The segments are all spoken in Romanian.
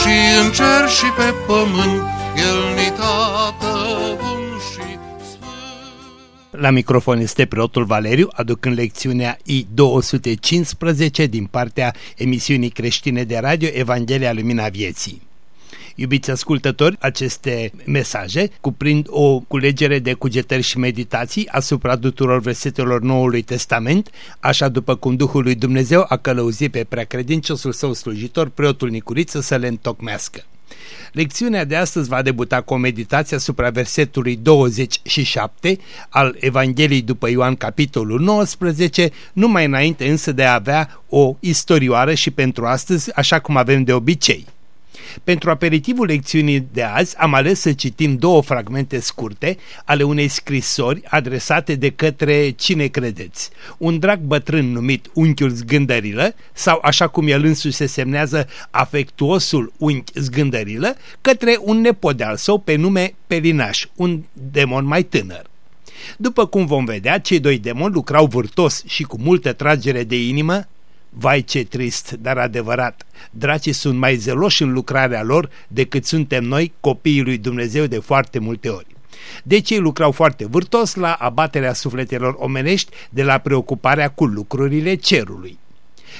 și în cer și pe pământ, El ni tată bun și sfânt. La microfon este preotul Valeriu, aducând lecțiunea I-215 din partea emisiunii creștine de radio Evanghelia Lumina Vieții. Iubiți ascultători, aceste mesaje cuprind o culegere de cugetări și meditații asupra tuturor versetelor Noului Testament, așa după cum Duhul lui Dumnezeu a călăuzit pe preacredinciosul său slujitor, preotul Nicuriță, să le întocmească. Lecțiunea de astăzi va debuta cu o meditație asupra versetului 27 al Evangheliei după Ioan capitolul 19, numai înainte însă de a avea o istorioară și pentru astăzi, așa cum avem de obicei. Pentru aperitivul lecțiunii de azi am ales să citim două fragmente scurte ale unei scrisori adresate de către cine credeți? Un drag bătrân numit unchiul Zgândărilă sau așa cum el însuși se semnează afectuosul unchi Zgândărilă către un nepot de al său pe nume Pelinaș, un demon mai tânăr. După cum vom vedea, cei doi demoni lucrau vârtos și cu multă tragere de inimă Vai ce trist, dar adevărat, dracii sunt mai zeloși în lucrarea lor decât suntem noi, copiii lui Dumnezeu, de foarte multe ori. Deci ei lucrau foarte vârtos la abaterea sufletelor omenești de la preocuparea cu lucrurile cerului.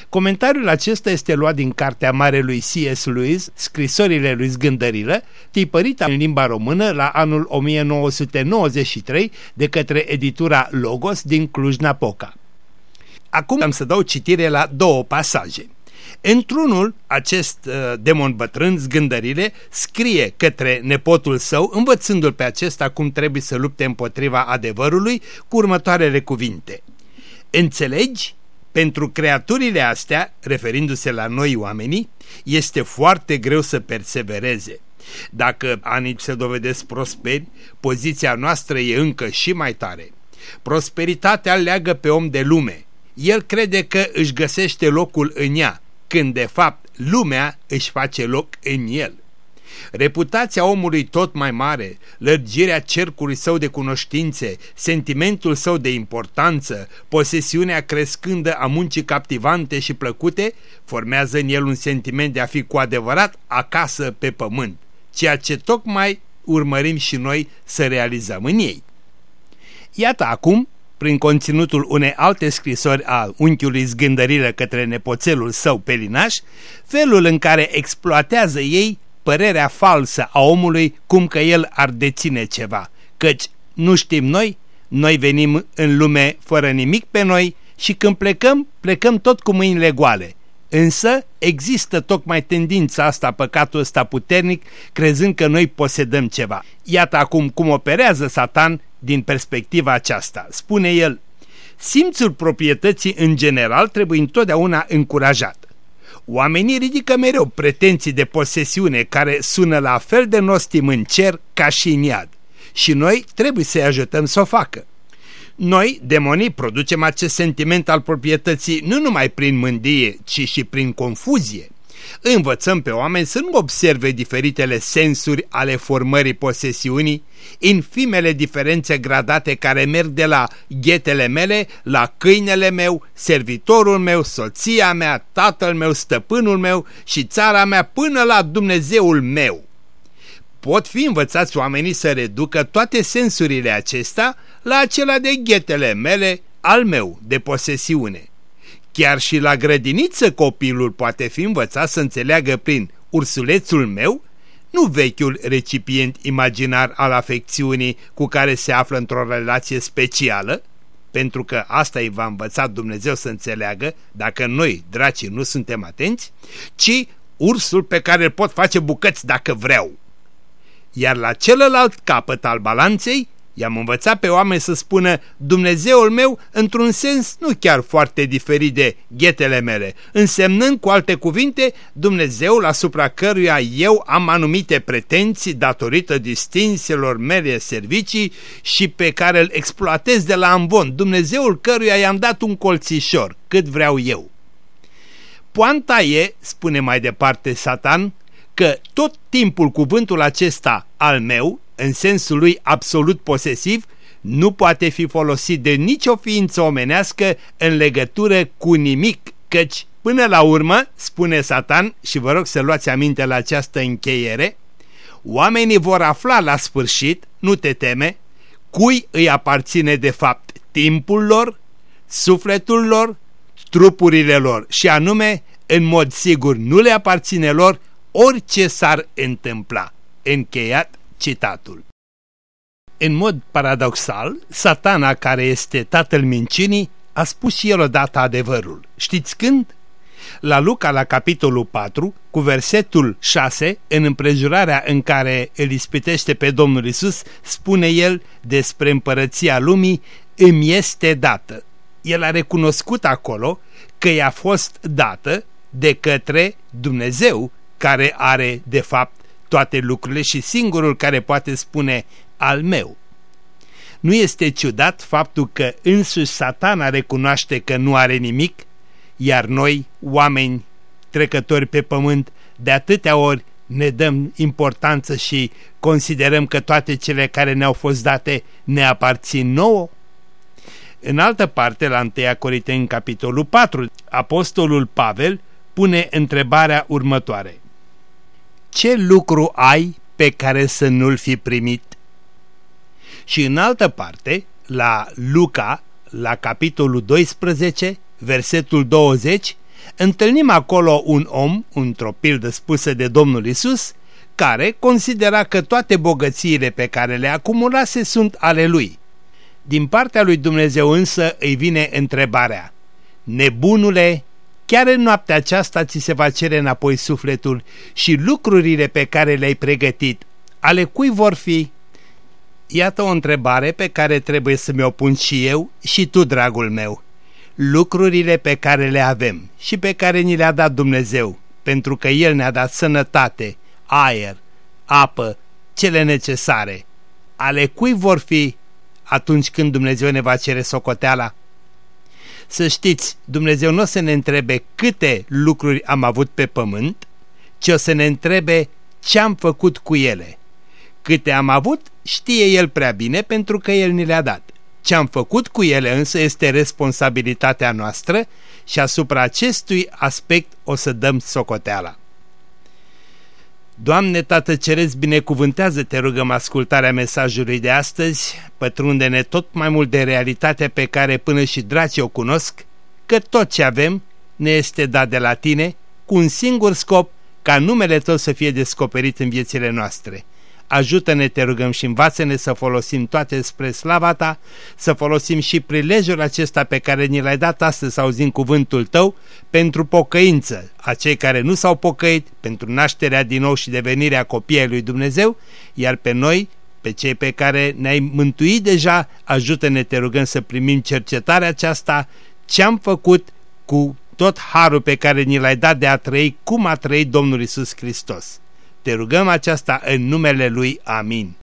Comentariul acesta este luat din cartea mare lui C.S. Lewis, Scrisorile lui Zgândărilă, tipărită în limba română la anul 1993 de către editura Logos din Cluj-Napoca. Acum am să dau citire la două pasaje. Într-unul, acest uh, demon bătrân, zgândările, scrie către nepotul său, învățându-l pe acesta cum trebuie să lupte împotriva adevărului, cu următoarele cuvinte. Înțelegi? Pentru creaturile astea, referindu-se la noi oamenii, este foarte greu să persevereze. Dacă anii se dovedesc prosperi, poziția noastră e încă și mai tare. Prosperitatea leagă pe om de lume, el crede că își găsește locul în ea, când de fapt lumea își face loc în el. Reputația omului tot mai mare, lărgirea cercului său de cunoștințe, sentimentul său de importanță, posesiunea crescândă a muncii captivante și plăcute, formează în el un sentiment de a fi cu adevărat acasă pe pământ, ceea ce tocmai urmărim și noi să realizăm în ei. Iată acum prin conținutul unei alte scrisori a unchiului zgândărilă către nepoțelul său pelinaș, felul în care exploatează ei părerea falsă a omului cum că el ar deține ceva, căci nu știm noi, noi venim în lume fără nimic pe noi și când plecăm, plecăm tot cu mâinile goale. Însă există tocmai tendința asta, păcatul ăsta puternic, crezând că noi posedăm ceva. Iată acum cum operează Satan din perspectiva aceasta. Spune el, simțul proprietății în general trebuie întotdeauna încurajat. Oamenii ridică mereu pretenții de posesiune care sună la fel de nostim în cer ca și în iad și noi trebuie să-i ajutăm să o facă. Noi, demonii, producem acest sentiment al proprietății nu numai prin mândrie, ci și prin confuzie. Învățăm pe oameni să nu observe diferitele sensuri ale formării posesiunii, infimele diferențe gradate care merg de la ghetele mele, la câinele meu, servitorul meu, soția mea, tatăl meu, stăpânul meu și țara mea până la Dumnezeul meu. Pot fi învățați oamenii să reducă toate sensurile acestea la acela de ghetele mele, al meu, de posesiune. Chiar și la grădiniță copilul poate fi învățat să înțeleagă prin ursulețul meu, nu vechiul recipient imaginar al afecțiunii cu care se află într-o relație specială, pentru că asta îi va învăța Dumnezeu să înțeleagă, dacă noi, dracii, nu suntem atenți, ci ursul pe care îl pot face bucăți dacă vreau. Iar la celălalt capăt al balanței I-am învățat pe oameni să spună Dumnezeul meu într-un sens nu chiar foarte diferit de ghetele mele, însemnând cu alte cuvinte Dumnezeul asupra căruia eu am anumite pretenții datorită distinselor mele servicii și pe care îl exploatez de la ambon, Dumnezeul căruia i-am dat un colțișor, cât vreau eu. Poanta e, spune mai departe Satan, că tot timpul cuvântul acesta al meu în sensul lui absolut posesiv, nu poate fi folosit de nicio ființă omenească în legătură cu nimic, căci până la urmă, spune Satan, și vă rog să luați aminte la această încheiere, oamenii vor afla la sfârșit, nu te teme, cui îi aparține de fapt timpul lor, sufletul lor, trupurile lor și anume, în mod sigur, nu le aparține lor orice s-ar întâmpla. Încheiat citatul. În mod paradoxal, satana, care este tatăl mincinii, a spus și el odată adevărul. Știți când? La Luca, la capitolul 4, cu versetul 6, în împrejurarea în care îl ispitește pe Domnul Isus, spune el despre împărăția lumii, îmi este dată. El a recunoscut acolo că i-a fost dată de către Dumnezeu, care are, de fapt, toate lucrurile și singurul care poate spune al meu. Nu este ciudat faptul că însuși satana recunoaște că nu are nimic, iar noi, oameni trecători pe pământ, de atâtea ori ne dăm importanță și considerăm că toate cele care ne-au fost date ne aparțin nouă? În altă parte, la 1 Corinteni, capitolul 4, apostolul Pavel pune întrebarea următoare ce lucru ai pe care să nu-l fi primit? Și în altă parte, la Luca, la capitolul 12, versetul 20, întâlnim acolo un om, într-o pildă spusă de Domnul Isus, care considera că toate bogățiile pe care le acumulase sunt ale lui. Din partea lui Dumnezeu însă îi vine întrebarea, Nebunule, Chiar în noaptea aceasta ți se va cere înapoi sufletul și lucrurile pe care le-ai pregătit, ale cui vor fi? Iată o întrebare pe care trebuie să mi-o pun și eu și tu, dragul meu. Lucrurile pe care le avem și pe care ni le-a dat Dumnezeu, pentru că El ne-a dat sănătate, aer, apă, cele necesare, ale cui vor fi atunci când Dumnezeu ne va cere socoteala? Să știți, Dumnezeu nu o să ne întrebe câte lucruri am avut pe pământ, ci o să ne întrebe ce am făcut cu ele. Câte am avut, știe El prea bine pentru că El ni le-a dat. Ce am făcut cu ele însă este responsabilitatea noastră și asupra acestui aspect o să dăm socoteala. Doamne Tată Ceresc, binecuvântează, te rugăm, ascultarea mesajului de astăzi, pătrunde-ne tot mai mult de realitatea pe care până și dracii o cunosc, că tot ce avem ne este dat de la tine, cu un singur scop, ca numele tău să fie descoperit în viețile noastre – Ajută-ne, te rugăm și învață-ne să folosim toate spre slava ta, să folosim și prilejul acesta pe care ni l-ai dat astăzi să auzim cuvântul tău pentru pocăință a cei care nu s-au pocăit, pentru nașterea din nou și devenirea copiii lui Dumnezeu, iar pe noi, pe cei pe care ne-ai mântuit deja, ajută-ne, te rugăm să primim cercetarea aceasta, ce am făcut cu tot harul pe care ni l-ai dat de a trăi cum a trăit Domnul Isus Hristos. Te rugăm aceasta în numele Lui. Amin.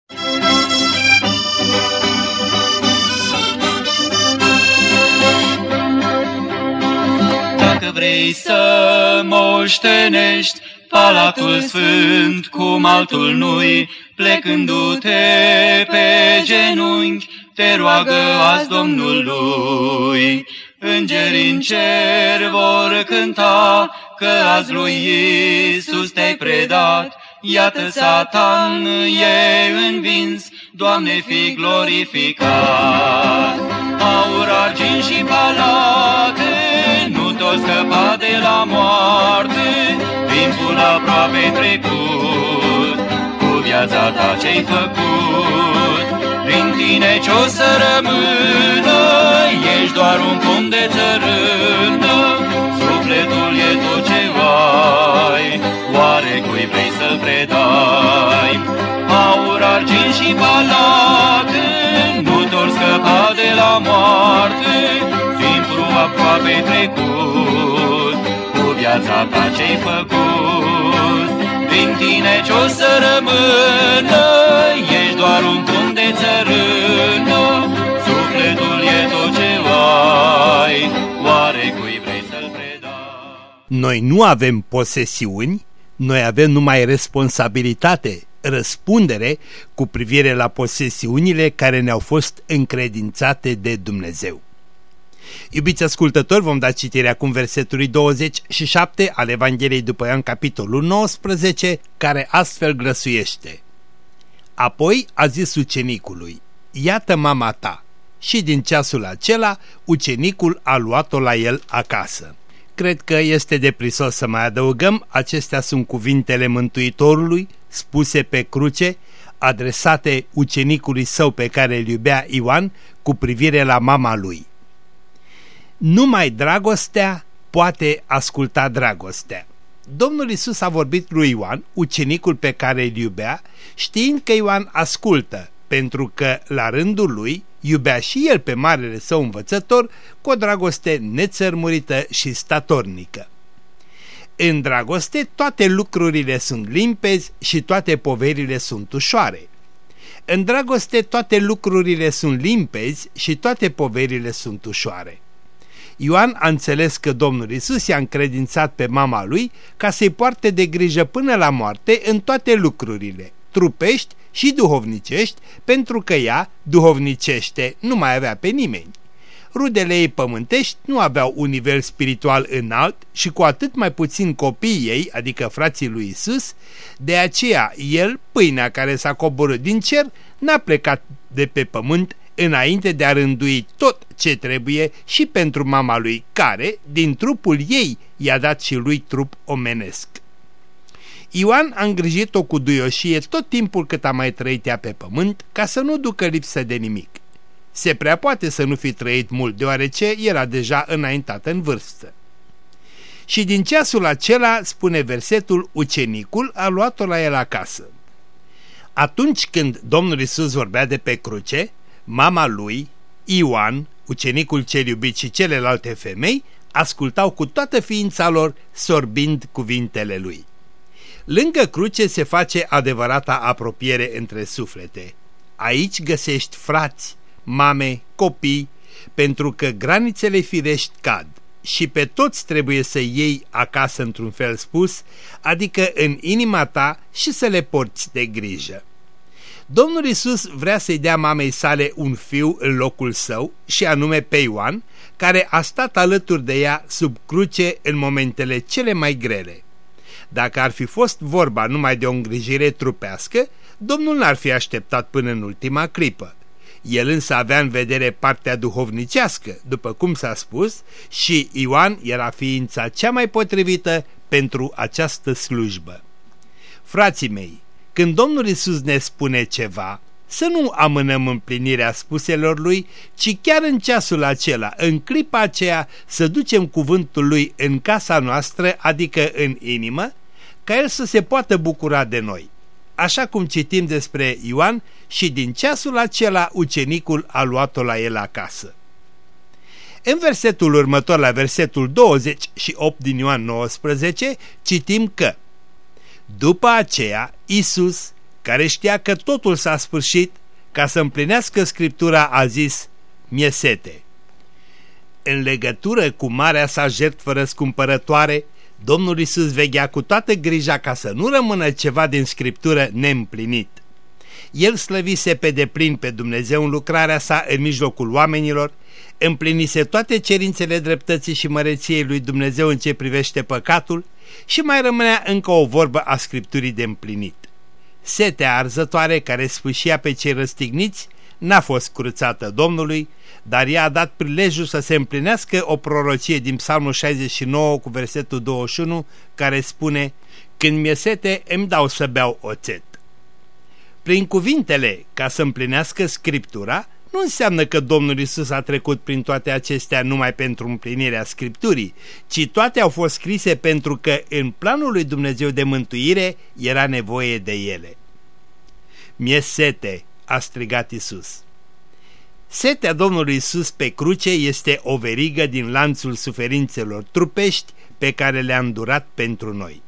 Dacă vrei să moștenești Palatul Sfânt cum altul nu-i, plecându-te pe genunchi, te roagă azi Domnului. Îngerii în cer vor cânta că azi lui Iisus te-ai predat, Iată Satan e învins, Doamne fi glorificat. Aur, argint și palate, nu tot scăpa de la moarte, timpul aproape trecut, cu viața ta ce-ai făcut. Prin tine ce-o să rămână, ești doar un pom de țărână, ai, oare cui vrei să-l predai? Aur, argint și palate, moarte, timpul aproape trecut, cu viața ta ce-ai făcut. Din tine ce-o să rămână, ești doar un punct de țărână, sufletul e tot ce ai, Noi nu avem posesiuni, noi avem numai responsabilitate, răspundere cu privire la posesiunile care ne-au fost încredințate de Dumnezeu. Iubiți ascultători, vom da citire acum versetului 27 al Evangheliei după Ioan, capitolul 19, care astfel grăsuiește. Apoi a zis ucenicului, iată mama ta. Și din ceasul acela, ucenicul a luat-o la el acasă. Cred că este deprisos să mai adăugăm, acestea sunt cuvintele Mântuitorului, spuse pe cruce, adresate ucenicului său pe care îl iubea Ioan cu privire la mama lui. Numai dragostea poate asculta dragostea. Domnul Isus a vorbit lui Ioan, ucenicul pe care îl iubea, știind că Ioan ascultă, pentru că, la rândul lui, iubea și el pe marele său învățător cu o dragoste nețărmurită și statornică. În dragoste toate lucrurile sunt limpezi și toate poverile sunt ușoare. În dragoste toate lucrurile sunt limpezi și toate poverile sunt ușoare. Ioan a înțeles că Domnul Isus i-a încredințat pe mama lui ca să-i poarte de grijă până la moarte în toate lucrurile, trupești și duhovnicești, pentru că ea, duhovnicește, nu mai avea pe nimeni. Rudele ei pământești nu aveau un nivel spiritual înalt și cu atât mai puțin copiii ei, adică frații lui Isus, de aceea el, pâinea care s-a coborât din cer, n-a plecat de pe pământ înainte de a rândui tot ce trebuie și pentru mama lui, care, din trupul ei, i-a dat și lui trup omenesc. Ioan a îngrijit-o cu duioșie tot timpul cât a mai trăit ea pe pământ, ca să nu ducă lipsă de nimic. Se prea poate să nu fi trăit mult, deoarece era deja înaintată în vârstă. Și din ceasul acela, spune versetul, ucenicul a luat-o la el acasă. Atunci când Domnul Isus vorbea de pe cruce, mama lui, Ioan, ucenicul cel iubit și celelalte femei, ascultau cu toată ființa lor, sorbind cuvintele lui. Lângă cruce se face adevărata apropiere între suflete. Aici găsești frați, mame, copii, pentru că granițele firești cad și pe toți trebuie să iei acasă într-un fel spus, adică în inima ta și să le porți de grijă. Domnul Isus vrea să-i dea mamei sale un fiu în locul său și anume pe Ioan, care a stat alături de ea sub cruce în momentele cele mai grele. Dacă ar fi fost vorba numai de o îngrijire trupească, Domnul n-ar fi așteptat până în ultima clipă. El însă avea în vedere partea duhovnicească, după cum s-a spus, și Ioan era ființa cea mai potrivită pentru această slujbă. Frații mei, când Domnul Isus ne spune ceva, să nu amânăm împlinirea spuselor lui, ci chiar în ceasul acela, în clipa aceea, să ducem cuvântul lui în casa noastră, adică în inimă, ca el să se poată bucura de noi. Așa cum citim despre Ioan și din ceasul acela ucenicul a luat-o la el acasă. În versetul următor, la versetul 28 din Ioan 19, citim că După aceea, Isus, care știa că totul s-a sfârșit, ca să împlinească Scriptura, a zis, mie sete. În legătură cu marea sa jertfă răscumpărătoare, Domnul Isus veghea cu toată grija ca să nu rămână ceva din Scriptură neîmplinit. El slăvise pe deplin pe Dumnezeu în lucrarea sa în mijlocul oamenilor, împlinise toate cerințele dreptății și măreției lui Dumnezeu în ce privește păcatul și mai rămânea încă o vorbă a Scripturii de împlinit. Setea arzătoare care sfâșia pe cei răstigniți n-a fost curățată Domnului, dar ea a dat prilejul să se împlinească o prorocie din Psalmul 69 cu versetul 21 care spune Când mi-e sete, îmi dau să beau oțet. Prin cuvintele, ca să împlinească Scriptura, nu înseamnă că Domnul Isus a trecut prin toate acestea numai pentru împlinirea Scripturii, ci toate au fost scrise pentru că în planul lui Dumnezeu de mântuire era nevoie de ele. Mie sete, a strigat Isus. Setea Domnului Isus pe cruce este o verigă din lanțul suferințelor trupești pe care le-a îndurat pentru noi.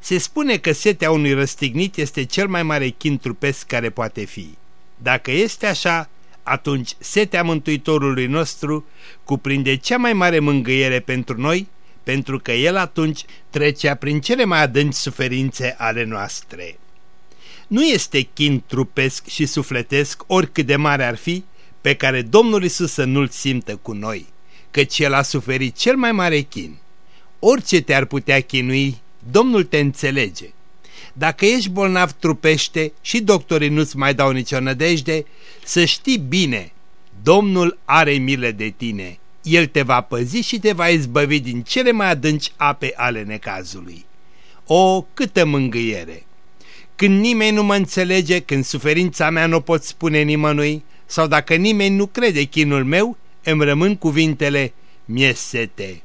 Se spune că setea unui răstignit este cel mai mare chin trupesc care poate fi. Dacă este așa, atunci setea Mântuitorului nostru cuprinde cea mai mare mângâiere pentru noi, pentru că El atunci trecea prin cele mai adânci suferințe ale noastre. Nu este chin trupesc și sufletesc, oricât de mare ar fi, pe care Domnul Isus să nu-l simtă cu noi, căci El a suferit cel mai mare chin. Orice te-ar putea chinui, Domnul te înțelege. Dacă ești bolnav trupește și doctorii nu-ți mai dau nicio nădejde, să știi bine, Domnul are milă de tine. El te va păzi și te va izbăvi din cele mai adânci ape ale necazului. O, câtă mângâiere! Când nimeni nu mă înțelege, când suferința mea nu pot spune nimănui, sau dacă nimeni nu crede chinul meu, îmi rămân cuvintele, mie sete.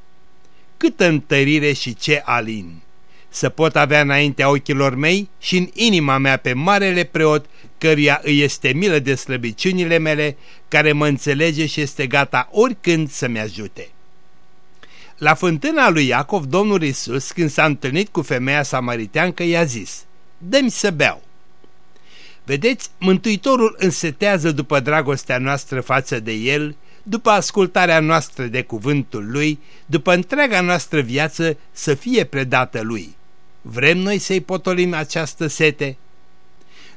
Câtă întărire și ce alin! Să pot avea înaintea ochilor mei și în inima mea pe marele preot, căruia îi este milă de slăbiciunile mele, care mă înțelege și este gata oricând să-mi ajute. La fântâna lui Iacov, Domnul Isus, când s-a întâlnit cu femeia samariteancă, i-a zis, Dă-mi să beau. Vedeți, Mântuitorul însetează după dragostea noastră față de El, după ascultarea noastră de cuvântul Lui, după întreaga noastră viață să fie predată Lui. Vrem noi să-i potolim această sete?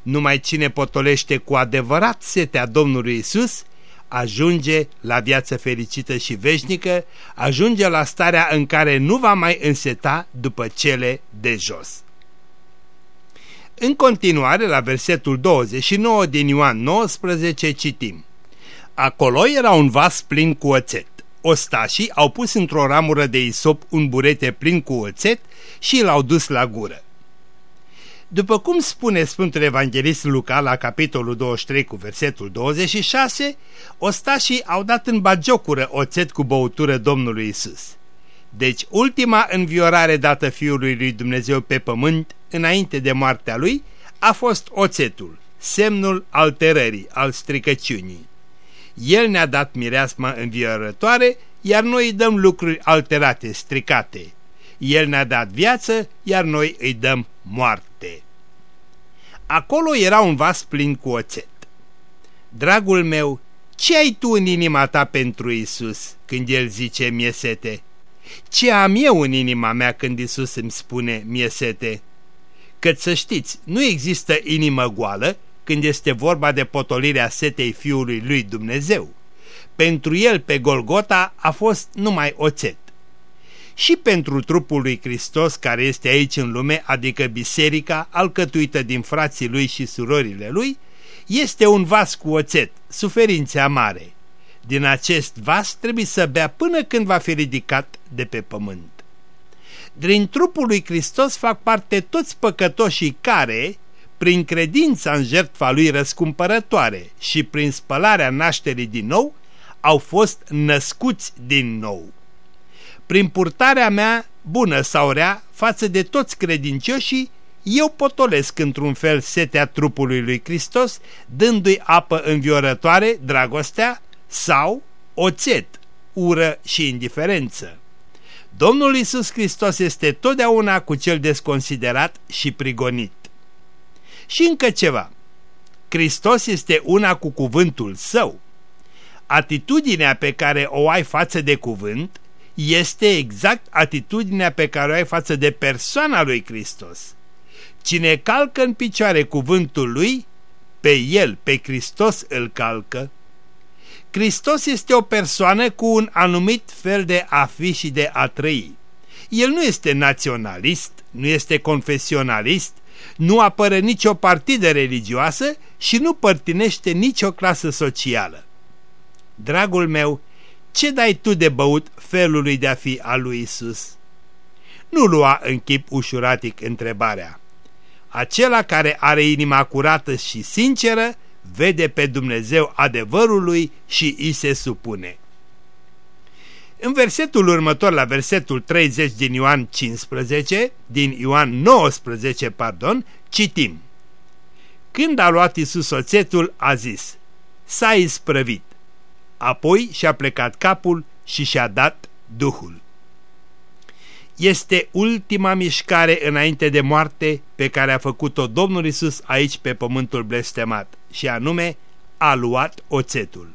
Numai cine potolește cu adevărat setea Domnului Isus, ajunge la viață fericită și veșnică, ajunge la starea în care nu va mai înseta după cele de jos. În continuare, la versetul 29 din Ioan 19 citim Acolo era un vas plin cu oțet. Ostașii au pus într-o ramură de isop un burete plin cu oțet și l-au dus la gură. După cum spune Sfântul Evanghelist Luca la capitolul 23 cu versetul 26, ostașii au dat în bagiocură oțet cu băutură Domnului Isus. Deci ultima înviorare dată Fiului lui Dumnezeu pe pământ înainte de moartea lui a fost oțetul, semnul alterării, al stricăciunii. El ne-a dat mireasma înviorătoare, iar noi îi dăm lucruri alterate, stricate. El ne-a dat viață, iar noi îi dăm moarte. Acolo era un vas plin cu oțet. Dragul meu, ce ai tu în inima ta pentru Isus când El zice mie sete? Ce am eu în inima mea când Isus îmi spune mie sete? Căci să știți, nu există inimă goală când este vorba de potolirea setei Fiului lui Dumnezeu. Pentru el pe Golgota a fost numai oțet. Și pentru trupul lui Hristos care este aici în lume, adică biserica, alcătuită din frații lui și surorile lui, este un vas cu oțet, suferințe amare. Din acest vas trebuie să bea până când va fi ridicat de pe pământ. Din trupul lui Hristos fac parte toți păcătoșii care, prin credința în jertfa lui răscumpărătoare și prin spălarea nașterii din nou, au fost născuți din nou. Prin purtarea mea, bună sau rea, față de toți credincioșii, eu potolesc într-un fel setea trupului lui Hristos, dându-i apă înviorătoare, dragostea, sau oțet, ură și indiferență. Domnul Isus Hristos este totdeauna cu cel desconsiderat și prigonit. Și încă ceva. Hristos este una cu cuvântul său. Atitudinea pe care o ai față de cuvânt este exact atitudinea pe care o ai față de persoana lui Hristos. Cine calcă în picioare cuvântul lui, pe el, pe Hristos îl calcă. Hristos este o persoană cu un anumit fel de a fi și de a trăi. El nu este naționalist, nu este confesionalist, nu apără nicio partidă religioasă și nu părtinește nicio clasă socială. Dragul meu, ce dai tu de băut felului de a fi al lui Isus? Nu lua în chip ușuratic întrebarea. Acela care are inima curată și sinceră vede pe Dumnezeu adevărului și îi se supune. În versetul următor, la versetul 30 din Ioan 15, din Ioan 19, pardon, citim. Când a luat Iisus oțetul, a zis, s-a isprăvit. apoi și-a plecat capul și și-a dat Duhul. Este ultima mișcare înainte de moarte pe care a făcut-o Domnul Isus aici pe pământul blestemat și anume a luat oțetul.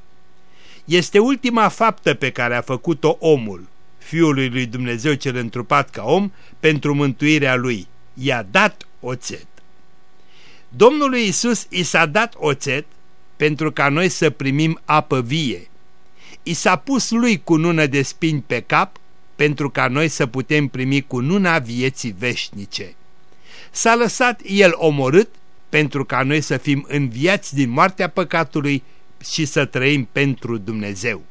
Este ultima faptă pe care a făcut-o omul, Fiului lui Dumnezeu cel întrupat ca om, pentru mântuirea lui. I-a dat oțet. Domnului Isus i s-a dat oțet pentru ca noi să primim apă vie. I s-a pus lui cu nună de spini pe cap pentru ca noi să putem primi cu nuna vieții veșnice. S-a lăsat el omorât pentru ca noi să fim înviați din moartea păcatului și să trăim pentru Dumnezeu.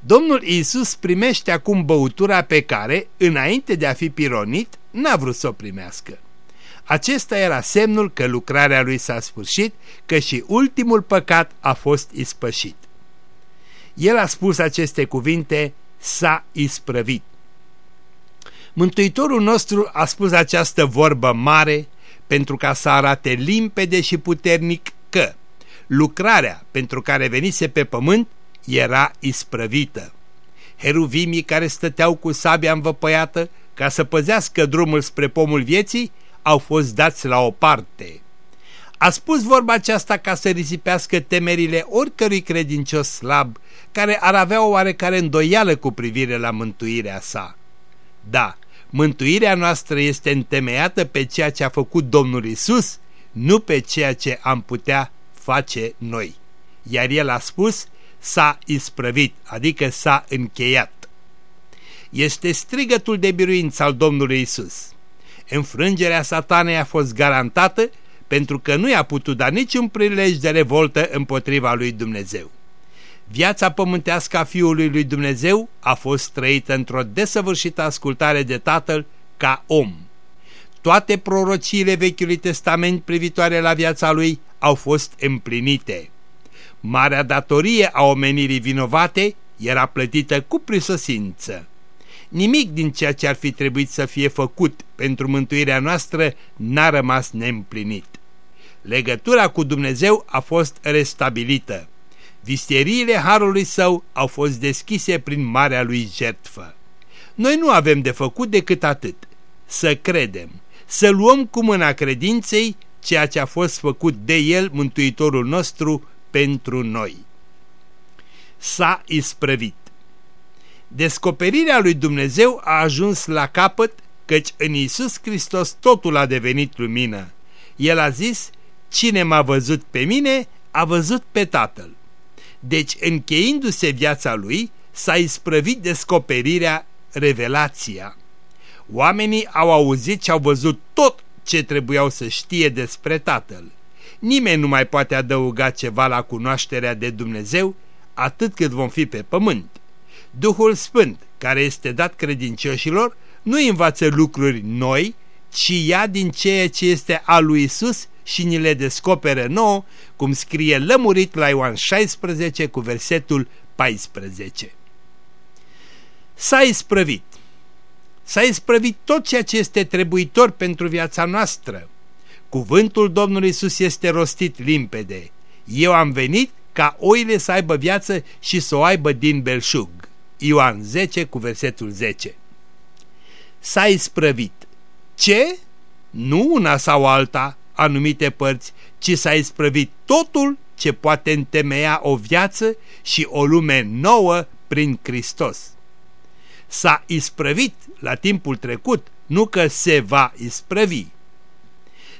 Domnul Isus primește acum băutura pe care, înainte de a fi pironit, n-a vrut să o primească. Acesta era semnul că lucrarea lui s-a sfârșit, că și ultimul păcat a fost ispășit. El a spus aceste cuvinte, s-a isprăvit. Mântuitorul nostru a spus această vorbă mare pentru ca să arate limpede și puternic că lucrarea pentru care venise pe pământ era isprăvită. Heruvimii care stăteau cu sabia învăpăiată ca să păzească drumul spre pomul vieții au fost dați la o parte. A spus vorba aceasta ca să risipească temerile oricărui credincios slab care ar avea o oarecare îndoială cu privire la mântuirea sa. Da, mântuirea noastră este întemeiată pe ceea ce a făcut Domnul Isus, nu pe ceea ce am putea face noi. Iar el a spus, s-a isprăvit, adică s-a încheiat. Este strigătul de biruință al Domnului Isus. Înfrângerea satanei a fost garantată pentru că nu i-a putut da niciun prilej de revoltă împotriva lui Dumnezeu. Viața pământească a Fiului lui Dumnezeu a fost trăită într-o desăvârșită ascultare de Tatăl ca om. Toate prorociile Vechiului Testament privitoare la viața lui au fost împlinite. Marea datorie a omenirii vinovate era plătită cu prisosință. Nimic din ceea ce ar fi trebuit să fie făcut pentru mântuirea noastră n-a rămas neîmplinit. Legătura cu Dumnezeu a fost restabilită. Visteriile Harului Său au fost deschise prin marea lui jertfă. Noi nu avem de făcut decât atât, să credem, să luăm cu mâna credinței ceea ce a fost făcut de El, Mântuitorul nostru, pentru noi. S-a isprăvit. Descoperirea lui Dumnezeu a ajuns la capăt, căci în Isus Hristos totul a devenit lumină. El a zis, cine m-a văzut pe mine, a văzut pe Tatăl. Deci, încheindu-se viața lui, s-a isprăvit descoperirea, revelația. Oamenii au auzit și au văzut tot ce trebuiau să știe despre Tatăl. Nimeni nu mai poate adăuga ceva la cunoașterea de Dumnezeu atât cât vom fi pe pământ. Duhul Sfânt, care este dat credincioșilor, nu învață lucruri noi, ci ia din ceea ce este al lui Isus și ni le descoperă nouă, cum scrie lămurit la Ioan 16 cu versetul 14. S-a isprăvit. S-a isprăvit tot ceea ce este trebuitor pentru viața noastră. Cuvântul Domnului Isus este rostit limpede. Eu am venit ca oile să aibă viață și să o aibă din belșug. Ioan 10 cu versetul 10. S-a isprăvit. Ce? Nu una sau alta, anumite părți, ci s-a isprăvit totul ce poate întemeia o viață și o lume nouă prin Hristos. S-a isprăvit la timpul trecut, nu că se va isprăvi.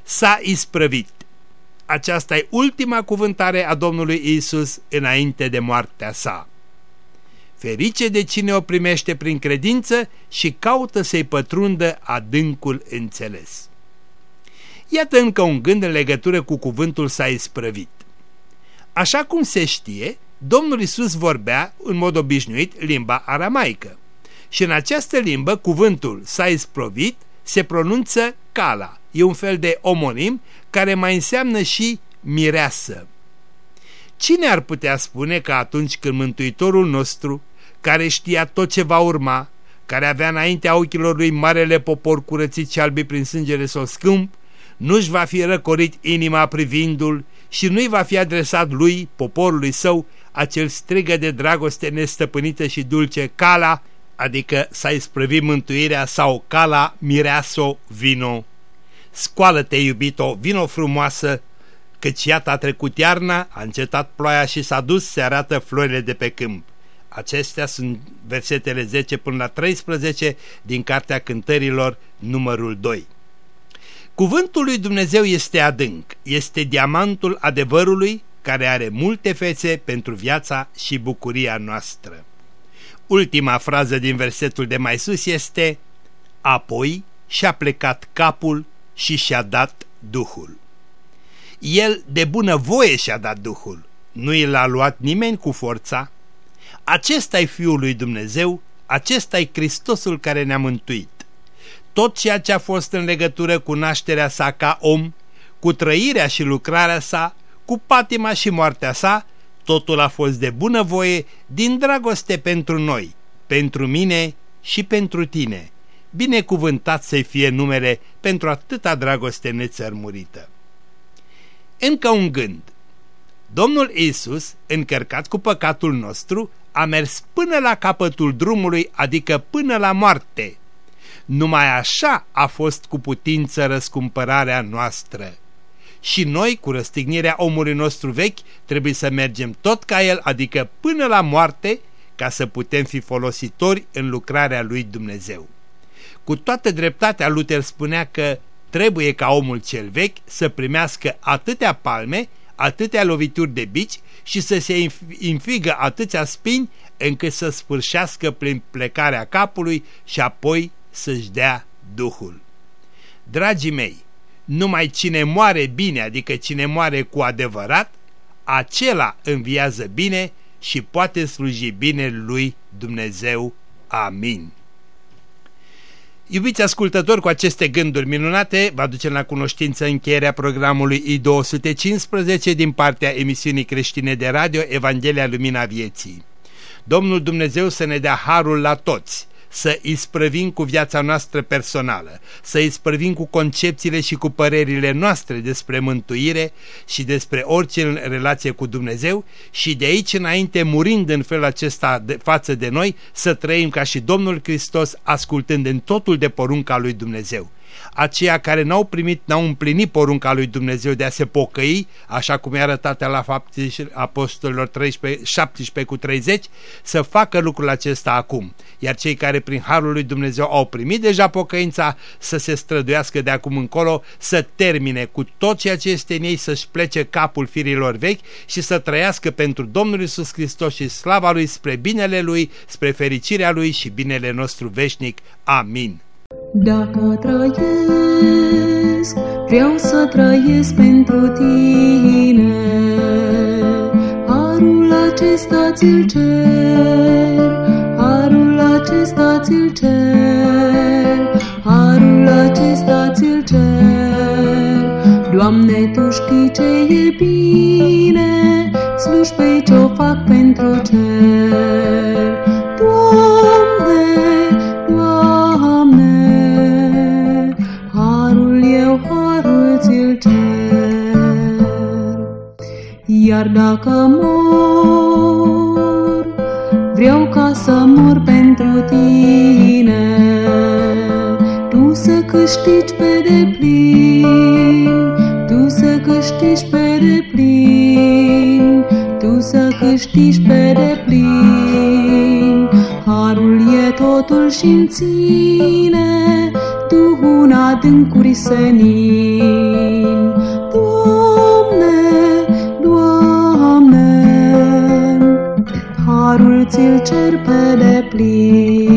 S-a isprăvit. Aceasta e ultima cuvântare a Domnului Isus înainte de moartea sa. Ferice de cine o primește prin credință și caută să-i pătrundă adâncul înțeles. Iată încă un gând în legătură cu cuvântul s-a isprăvit. Așa cum se știe, Domnul Isus vorbea, în mod obișnuit, limba aramaică. Și în această limbă, cuvântul s-a isprăvit se pronunță cala. E un fel de omonim care mai înseamnă și mireasă. Cine ar putea spune că atunci când Mântuitorul nostru, care știa tot ce va urma, care avea înaintea ochilor lui marele popor curățit și albi prin sângele său scâmp, nu-și va fi răcorit inima privindul și nu-i va fi adresat lui, poporului său, acel strigă de dragoste nestăpânită și dulce cala, adică s-a isprăvit mântuirea sau cala mireaso vino. Scoală-te, iubito, vino frumoasă, căci iată a trecut iarna, a încetat ploaia și s-a dus, se arată florile de pe câmp. Acestea sunt versetele 10 până la 13 din Cartea Cântărilor, numărul 2. Cuvântul lui Dumnezeu este adânc, este diamantul adevărului care are multe fețe pentru viața și bucuria noastră. Ultima frază din versetul de mai sus este Apoi și-a plecat capul și și-a dat Duhul. El de bună voie și-a dat Duhul, nu i l-a luat nimeni cu forța. acesta e Fiul lui Dumnezeu, acesta e Hristosul care ne-a mântuit. Tot ceea ce a fost în legătură cu nașterea sa ca om, cu trăirea și lucrarea sa, cu patima și moartea sa, totul a fost de bunăvoie, din dragoste pentru noi, pentru mine și pentru tine. Binecuvântat să fie numele pentru atâta dragoste nețărmurită. Încă un gând. Domnul Isus, încărcat cu păcatul nostru, a mers până la capătul drumului, adică până la moarte. Numai așa a fost cu putință răscumpărarea noastră. Și noi, cu răstignirea omului nostru vechi, trebuie să mergem tot ca el, adică până la moarte, ca să putem fi folositori în lucrarea lui Dumnezeu. Cu toată dreptatea, Luther spunea că trebuie ca omul cel vechi să primească atâtea palme, atâtea lovituri de bici și să se infigă atâția spini încât să sfârșească prin plecarea capului și apoi să-și dea Duhul. Dragii mei, numai cine moare bine, adică cine moare cu adevărat, acela înviază bine și poate sluji bine lui Dumnezeu. Amin. Iubiți ascultători, cu aceste gânduri minunate, vă aducem la cunoștință încheierea programului I215 din partea emisiunii creștine de radio Evanghelia Lumina Vieții. Domnul Dumnezeu să ne dea harul la toți, să isprăvim cu viața noastră personală, să isprăvim cu concepțiile și cu părerile noastre despre mântuire și despre orice în relație cu Dumnezeu și de aici înainte, murind în felul acesta de, față de noi, să trăim ca și Domnul Hristos, ascultând în totul de porunca lui Dumnezeu aceia care n-au primit, n-au împlinit porunca lui Dumnezeu de a se pocăi, așa cum e arătată la fapte apostolilor 13, 17 cu 30, să facă lucrul acesta acum. Iar cei care prin Harul lui Dumnezeu au primit deja pocăința, să se străduiască de acum încolo, să termine cu tot ceea ce este în ei, să-și plece capul firilor vechi și să trăiască pentru Domnul Isus Hristos și slava Lui spre binele Lui, spre fericirea Lui și binele nostru veșnic. Amin. Dacă trăiesc, vreau să trăiesc pentru tine. Harul acesta ți-l cer, harul acesta ți-l cer, harul acesta ți-l cer. Doamne, Tu știi ce e bine, slujbei ce-o fac pentru cer. Iar dacă mor, vreau ca să mor pentru tine, tu să câștigi pe deplin, tu să câștigi pe deplin, tu să câștigi pe deplin. Harul e totul și în ține, Duhul adâncuri senin. Ți-l cer pe deplin.